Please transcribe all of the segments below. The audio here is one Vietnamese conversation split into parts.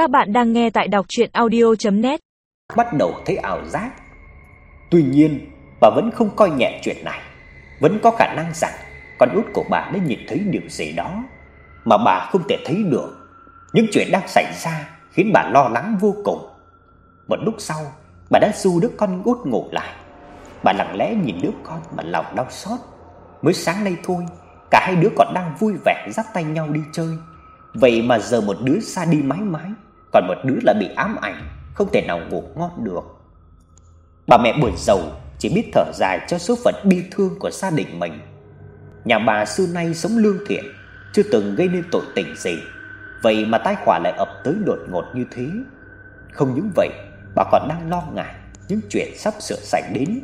Các bạn đang nghe tại đọc audio net Bắt đầu thấy ảo giác. Tuy nhiên, bà vẫn không coi nhẹ chuyện này, vẫn có khả năng rằng con út của bà đã nhìn thấy điều gì đó mà bà không thể thấy được. Những chuyện đang xảy ra khiến bà lo lắng vô cùng. Một lúc sau, bà đã du đứa con út ngủ lại. Bà lặng lẽ nhìn đứa con mà lòng đau xót. Mới sáng nay thôi, cả hai đứa còn đang vui vẻ dắt tay nhau đi chơi. Vậy mà giờ một đứa xa đi mãi mãi, còn một đứa là bị ám ảnh, không thể nào ngủ ngon được. Bà mẹ buồn rầu chỉ biết thở dài cho số phận bi thương của gia đình mình. Nhà bà xưa nay sống lương thiện, chưa từng gây nên tội tình gì, vậy mà tai họa lại ập tới đột ngột như thế. Không những vậy, bà còn đang lo ngại những chuyện sắp sửa xảy đến.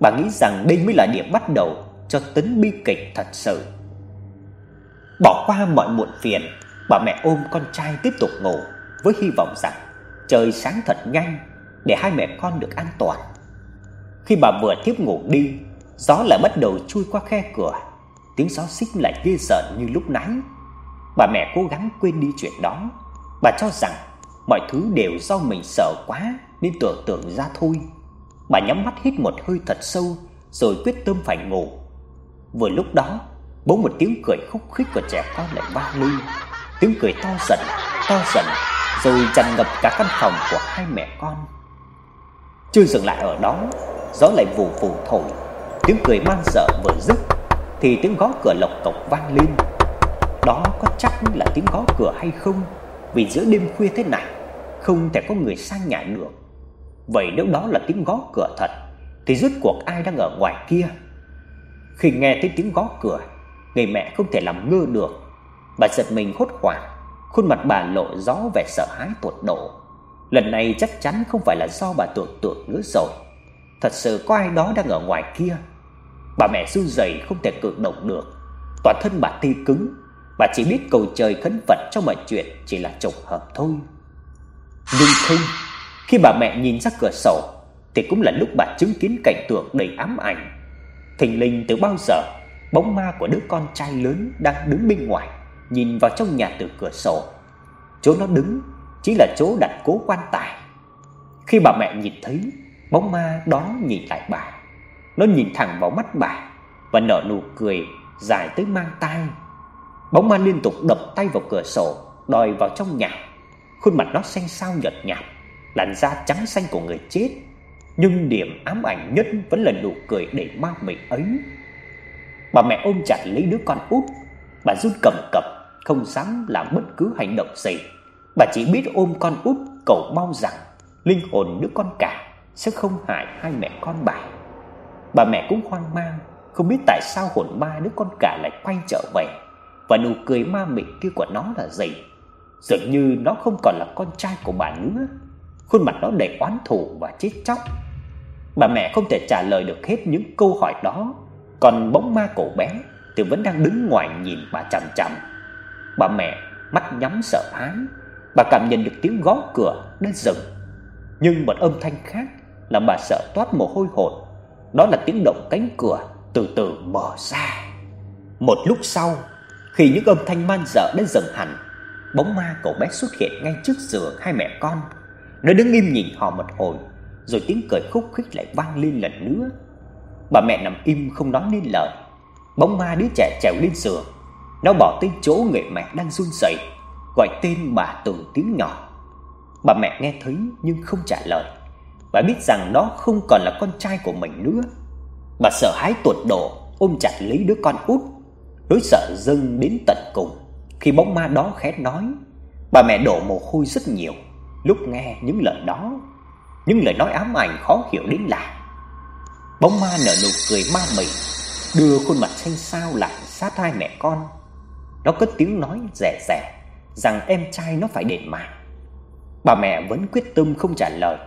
Bà nghĩ rằng đây mới là điểm bắt đầu cho tính bi kịch thật sự. Bỏ qua mọi muộn phiền, bà mẹ ôm con trai tiếp tục ngủ với hy vọng rằng trời sáng thật nhanh để hai mẹ con được an toàn. Khi bà vừa thiếp ngủ đi, gió lại bắt đầu chui qua khe cửa, tiếng gió xích lại ghê rợn như lúc nãy. Bà mẹ cố gắng quên đi chuyện đó, bà cho rằng mọi thứ đều do mình sợ quá nên tưởng tượng ra thôi. Bà nhắm mắt hít một hơi thật sâu rồi quyết tâm phải ngủ. Vừa lúc đó, bỗng một tiếng cười khúc khích của trẻ con lại vang lên. Tiếng cười to dần, to dần rồi tràn ngập cả căn phòng của hai mẹ con. Chưa dừng lại ở đó, gió lại vù vù thổi, tiếng cười man dợ vừa dứt thì tiếng gõ cửa lộc cộc vang lên. Đó có chắc là tiếng gõ cửa hay không? Vì giữa đêm khuya thế này, không thể có người sang nhà được. Vậy nếu đó là tiếng gõ cửa thật thì rốt cuộc ai đang ở ngoài kia? Khi nghe thấy tiếng gõ cửa, người mẹ không thể làm ngơ được. Bà giật mình hốt hoảng, khuôn mặt bà lộ rõ vẻ sợ hãi tột độ. Lần này chắc chắn không phải là do bà tưởng tượng nữa rồi. Thật sự có ai đó đang ở ngoài kia. Bà mẹ run rẩy không thể cử động được, toàn thân bà tê cứng, bà chỉ biết cầu trời khấn Phật cho mọi chuyện chỉ là trùng hợp thôi. Nhưng không, khi bà mẹ nhìn ra cửa sổ thì cũng là lúc bà chứng kiến cảnh tượng đầy ám ảnh. Thình lình từ bao giờ, bóng ma của đứa con trai lớn đang đứng bên ngoài, nhìn vào trong nhà từ cửa sổ. Chỗ nó đứng chính là chỗ đặt cố quan tài. Khi bà mẹ nhìn thấy, bóng ma đó nhìn lại bà. Nó nhìn thẳng vào mắt bà và nở nụ cười dài tới mang tai. Bóng ma liên tục đập tay vào cửa sổ, đòi vào trong nhà. Khuôn mặt nó xanh xao nhợt nhạt, làn da trắng xanh của người chết nhưng điểm ám ảnh nhất vẫn là nụ cười đầy ma mị ấy. Bà mẹ ôm chặt lấy đứa con út, bà run cầm cập, không dám làm bất cứ hành động gì. Bà chỉ biết ôm con út cầu mong rằng linh hồn đứa con cả sẽ không hại hai mẹ con bà. Bà mẹ cũng hoang mang, không biết tại sao hồn ma đứa con cả lại quay trở về và nụ cười ma mị kia của nó là gì. Dường như nó không còn là con trai của bà nữa. Khuôn mặt nó đầy oán thù và chết chóc. Bà mẹ không thể trả lời được hết những câu hỏi đó, còn bóng ma cổ bé thì vẫn đang đứng ngoài nhìn bà chằm chằm. Bà mẹ mắt nhắm sợ hãi, bà cảm nhận được tiếng gõ cửa đã dừng. Nhưng một âm thanh khác làm bà sợ toát mồ hôi hột. Đó là tiếng động cánh cửa từ từ mở ra. Một lúc sau, khi những âm thanh man dợ đã dừng hẳn, bóng ma cậu bé xuất hiện ngay trước giường hai mẹ con. Nó đứng im nhìn họ một hồi, rồi tiếng cười khúc khích lại vang lên lần nữa. Bà mẹ nằm im không nói nên lời. Bóng ma đứa trẻ trèo lên giường, nó bỏ tới chỗ người mẹ đang run rẩy, gọi tên bà từng tiếng nhỏ. Bà mẹ nghe thấy nhưng không trả lời. Bà biết rằng đó không còn là con trai của mình nữa. Bà sợ hãi tuột độ, ôm chặt lấy đứa con út, nỗi sợ dâng đến tận cùng. Khi bóng ma đó khẽ nói, bà mẹ đổ mồ hôi rất nhiều lúc nghe những lời đó, những lời nói ám ảnh khó hiểu đến lạ. Bóng ma nở nụ cười ma mị, đưa khuôn mặt xanh xao lại sát hai mẹ con. Nó cất tiếng nói rẻ rẻ rằng em trai nó phải đền mạng. Bà mẹ vẫn quyết tâm không trả lời,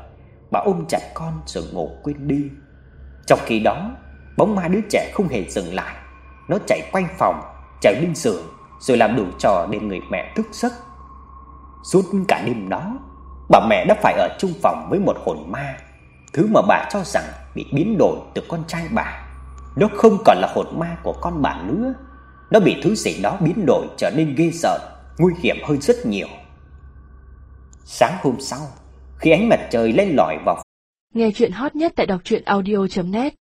bà ôm chặt con rồi ngủ quên đi. Trong khi đó, bóng ma đứa trẻ không hề dừng lại, nó chạy quanh phòng, chạy lên giường rồi làm đủ trò để người mẹ thức giấc. Suốt cả đêm đó, bà mẹ đã phải ở chung phòng với một hồn ma, thứ mà bà cho rằng bị biến đổi từ con trai bà. Nó không còn là hồn ma của con bà nữa, nó bị thứ gì đó biến đổi trở nên ghê sợ, nguy hiểm hơn rất nhiều. Sáng hôm sau, khi ánh mặt trời lên lỏi vào Nghe chuyện hot nhất tại đọc truyện audio net